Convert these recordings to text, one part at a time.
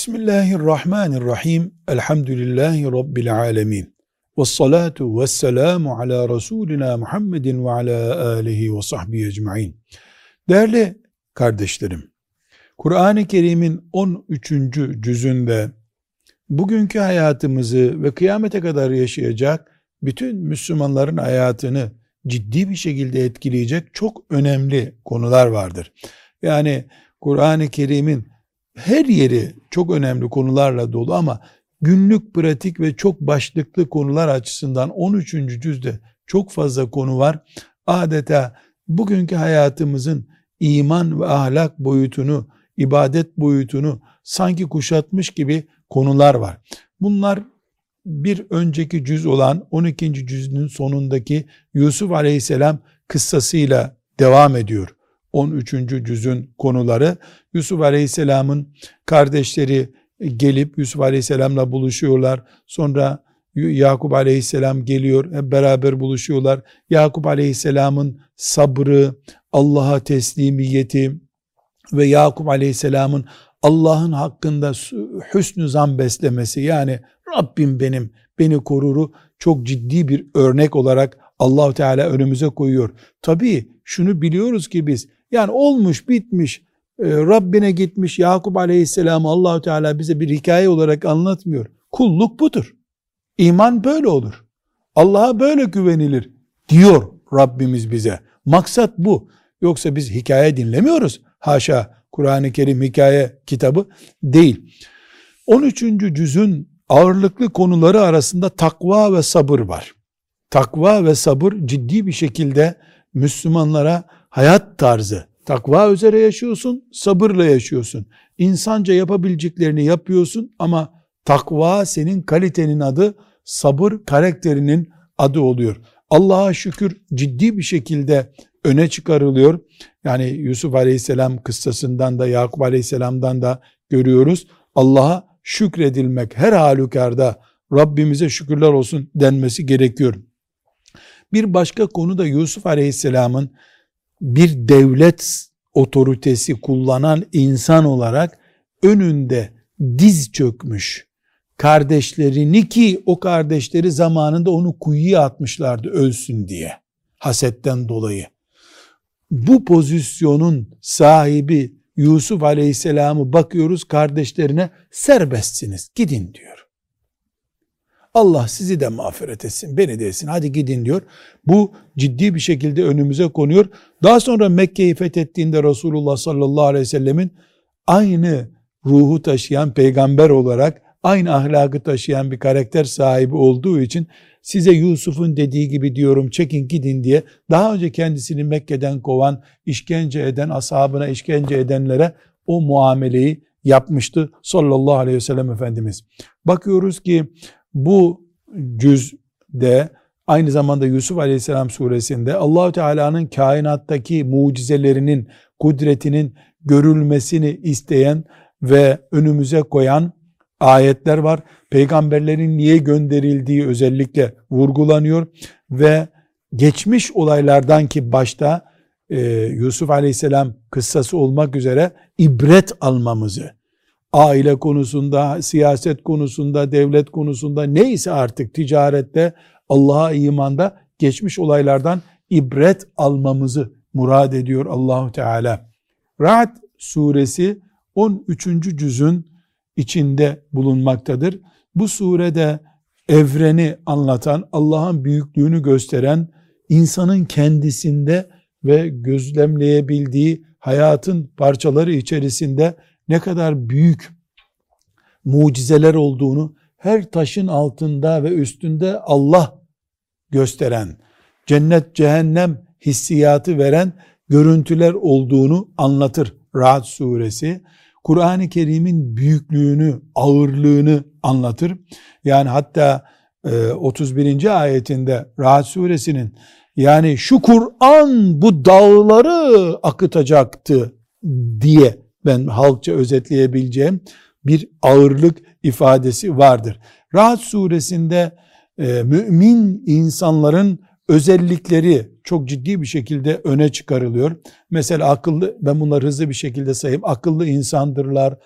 Bismillahirrahmanirrahim. Elhamdülillahi Rabbil alemin. Ve salatu ve selamu ala Resulina Muhammedin ve ala alihi ve sahbihi ecma'in. Değerli kardeşlerim, Kur'an-ı Kerim'in 13. cüzünde bugünkü hayatımızı ve kıyamete kadar yaşayacak bütün Müslümanların hayatını ciddi bir şekilde etkileyecek çok önemli konular vardır. Yani Kur'an-ı Kerim'in her yeri çok önemli konularla dolu ama günlük pratik ve çok başlıklı konular açısından 13. cüzde çok fazla konu var. Adeta bugünkü hayatımızın iman ve ahlak boyutunu, ibadet boyutunu sanki kuşatmış gibi konular var. Bunlar bir önceki cüz olan 12. cüzün sonundaki Yusuf Aleyhisselam kıssasıyla devam ediyor. 13. cüzün konuları Yusuf Aleyhisselam'ın kardeşleri gelip Yusuf Aleyhisselam'la buluşuyorlar. Sonra Yakup Aleyhisselam geliyor. Hep beraber buluşuyorlar. Yakup Aleyhisselam'ın sabrı, Allah'a teslimiyeti ve Yakup Aleyhisselam'ın Allah'ın hakkında hüsnü zan beslemesi yani Rabbim benim beni koruru çok ciddi bir örnek olarak Allahu Teala önümüze koyuyor. Tabii şunu biliyoruz ki biz yani olmuş bitmiş e, Rabbine gitmiş Yakup Aleyhisselam Allahu Teala bize bir hikaye olarak anlatmıyor. Kulluk budur. İman böyle olur. Allah'a böyle güvenilir diyor Rabbimiz bize. Maksat bu. Yoksa biz hikaye dinlemiyoruz. Haşa Kur'an-ı Kerim hikaye kitabı değil. 13. cüzün ağırlıklı konuları arasında takva ve sabır var. Takva ve sabır ciddi bir şekilde Müslümanlara hayat tarzı. Takva üzere yaşıyorsun, sabırla yaşıyorsun. İnsanca yapabileceklerini yapıyorsun ama takva senin kalitenin adı, sabır karakterinin adı oluyor. Allah'a şükür ciddi bir şekilde öne çıkarılıyor. Yani Yusuf Aleyhisselam kıssasından da Yakup Aleyhisselam'dan da görüyoruz. Allah'a şükredilmek her halükarda Rabbimize şükürler olsun denmesi gerekiyor. Bir başka konu da Yusuf Aleyhisselam'ın bir devlet otoritesi kullanan insan olarak önünde diz çökmüş kardeşlerini ki o kardeşleri zamanında onu kuyuya atmışlardı ölsün diye hasetten dolayı. Bu pozisyonun sahibi Yusuf Aleyhisselam'ı bakıyoruz kardeşlerine serbestsiniz gidin diyor. Allah sizi de mağfiret etsin, beni de etsin. Hadi gidin diyor. Bu ciddi bir şekilde önümüze konuyor. Daha sonra Mekke'yi fethettiğinde Resulullah sallallahu aleyhi ve sellemin aynı ruhu taşıyan peygamber olarak aynı ahlakı taşıyan bir karakter sahibi olduğu için size Yusuf'un dediği gibi diyorum çekin gidin diye daha önce kendisini Mekke'den kovan, işkence eden, ashabına işkence edenlere o muameleyi yapmıştı sallallahu aleyhi ve sellem Efendimiz. Bakıyoruz ki bu cüzde aynı zamanda Yusuf Aleyhisselam suresinde Allahu Teala'nın kainattaki mucizelerinin, kudretinin görülmesini isteyen ve önümüze koyan ayetler var. Peygamberlerin niye gönderildiği özellikle vurgulanıyor ve geçmiş olaylardan ki başta e, Yusuf Aleyhisselam kıssası olmak üzere ibret almamızı, aile konusunda, siyaset konusunda, devlet konusunda neyse artık ticarette, Allah'a imanda geçmiş olaylardan ibret almamızı murad ediyor Allahu Teala. Ra'd suresi 13. cüzün içinde bulunmaktadır. Bu surede evreni anlatan, Allah'ın büyüklüğünü gösteren, insanın kendisinde ve gözlemleyebildiği hayatın parçaları içerisinde ne kadar büyük mucizeler olduğunu her taşın altında ve üstünde Allah gösteren, cennet cehennem hissiyatı veren görüntüler olduğunu anlatır Ra'd suresi. Kur'an-ı Kerim'in büyüklüğünü, ağırlığını anlatır. Yani hatta 31. E, ayetinde Ra'd suresinin yani şu Kur'an bu dağları akıtacaktı diye ben halkça özetleyebileceğim bir ağırlık ifadesi vardır. Rahat suresinde e, mümin insanların özellikleri çok ciddi bir şekilde öne çıkarılıyor. Mesela akıllı, ben bunları hızlı bir şekilde sayayım. Akıllı insandırlar,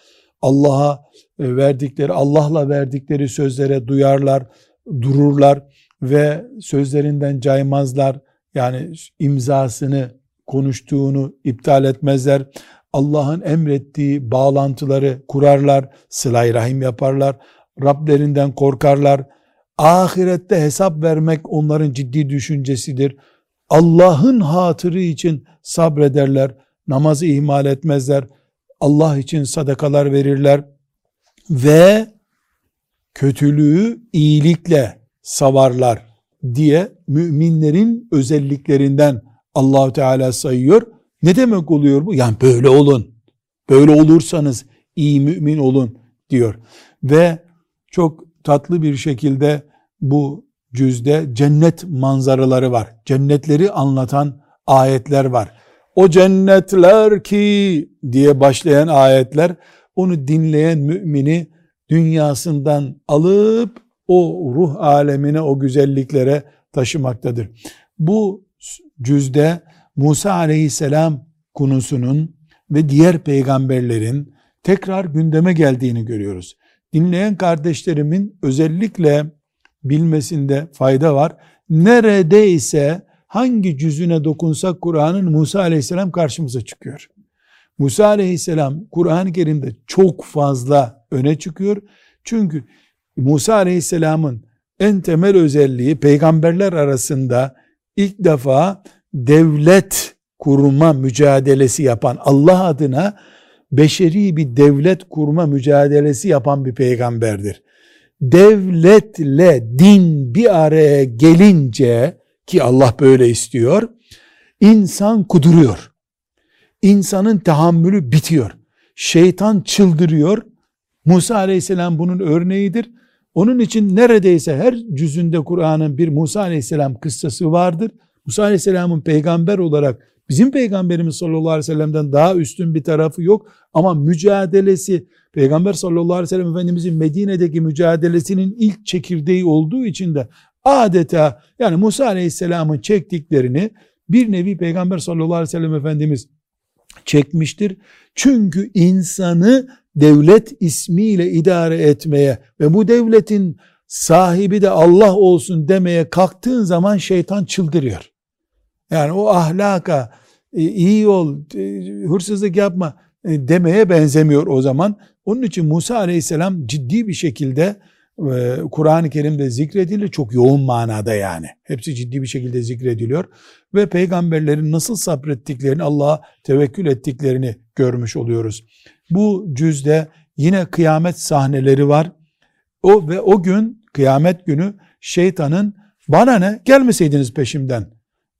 Allah'a e, verdikleri, Allah'la verdikleri sözlere duyarlar, dururlar ve sözlerinden caymazlar. Yani imzasını, konuştuğunu iptal etmezler. Allah'ın emrettiği bağlantıları kurarlar, sılay rahim yaparlar, Rablerinden korkarlar. Ahirette hesap vermek onların ciddi düşüncesidir. Allah'ın hatırı için sabrederler, namazı ihmal etmezler, Allah için sadakalar verirler ve kötülüğü iyilikle savarlar diye müminlerin özelliklerinden Allahu Teala sayıyor. Ne demek oluyor bu? Yani böyle olun. Böyle olursanız iyi mümin olun diyor. Ve çok tatlı bir şekilde bu cüzde cennet manzaraları var. Cennetleri anlatan ayetler var. O cennetler ki diye başlayan ayetler onu dinleyen mümini dünyasından alıp o ruh alemine, o güzelliklere taşımaktadır. Bu cüzde Musa aleyhisselam konusunun ve diğer peygamberlerin tekrar gündeme geldiğini görüyoruz. Dinleyen kardeşlerimin özellikle bilmesinde fayda var. Neredeyse hangi cüzüne dokunsak Kur'an'ın Musa aleyhisselam karşımıza çıkıyor. Musa aleyhisselam Kur'an-ı Kerim'de çok fazla öne çıkıyor. Çünkü Musa aleyhisselamın en temel özelliği peygamberler arasında ilk defa devlet kurma mücadelesi yapan Allah adına beşeri bir devlet kurma mücadelesi yapan bir peygamberdir. Devletle din bir araya gelince ki Allah böyle istiyor, insan kuduruyor. İnsanın tahammülü bitiyor. Şeytan çıldırıyor. Musa aleyhisselam bunun örneğidir. Onun için neredeyse her cüzünde Kur'an'ın bir Musa aleyhisselam kıssası vardır. Musa aleyhisselamın peygamber olarak bizim peygamberimiz sallallahu aleyhi ve sellem'den daha üstün bir tarafı yok. Ama mücadelesi peygamber sallallahu aleyhi ve sellem Efendimizin Medine'deki mücadelesinin ilk çekirdeği olduğu için de adeta yani Musa aleyhisselamın çektiklerini bir nevi peygamber sallallahu aleyhi ve sellem Efendimiz çekmiştir. Çünkü insanı devlet ismiyle idare etmeye ve bu devletin sahibi de Allah olsun demeye kalktığın zaman şeytan çıldırıyor. Yani o ahlaka e, iyi ol, e, hırsızlık yapma e, demeye benzemiyor o zaman. Onun için Musa aleyhisselam ciddi bir şekilde Kur'an-ı Kerim'de zikredilir. Çok yoğun manada yani. Hepsi ciddi bir şekilde zikrediliyor. Ve peygamberlerin nasıl sabrettiklerini, Allah'a tevekkül ettiklerini görmüş oluyoruz. Bu cüzde yine kıyamet sahneleri var. O ve o gün kıyamet günü şeytanın bana ne gelmeseydiniz peşimden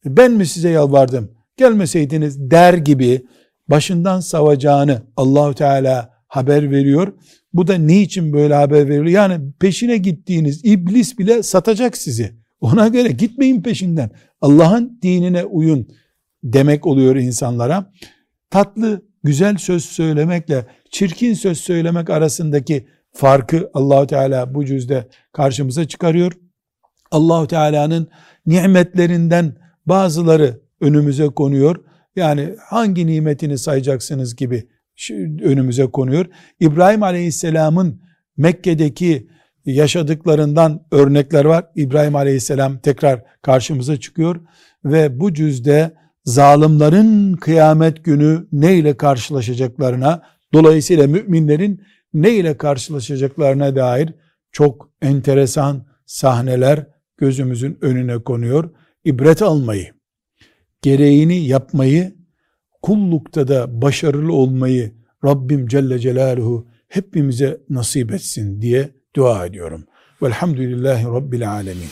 ben mi size yalvardım gelmeseydiniz der gibi başından savacağını Allahu Teala haber veriyor. Bu da niçin böyle haber veriliyor? Yani peşine gittiğiniz iblis bile satacak sizi. Ona göre gitmeyin peşinden. Allah'ın dinine uyun demek oluyor insanlara. Tatlı, güzel söz söylemekle çirkin söz söylemek arasındaki farkı Allahu Teala bu cüzde karşımıza çıkarıyor. Allahu Teala'nın nimetlerinden bazıları önümüze konuyor. Yani hangi nimetini sayacaksınız gibi önümüze konuyor. İbrahim Aleyhisselam'ın Mekke'deki yaşadıklarından örnekler var. İbrahim Aleyhisselam tekrar karşımıza çıkıyor ve bu cüzde zalimlerin kıyamet günü ne ile karşılaşacaklarına, dolayısıyla müminlerin ne ile karşılaşacaklarına dair çok enteresan sahneler gözümüzün önüne konuyor. İbret almayı, gereğini yapmayı kullukta da başarılı olmayı Rabbim Celle Celaluhu hepimize nasip etsin diye dua ediyorum. Velhamdülillahi Rabbil Alemin.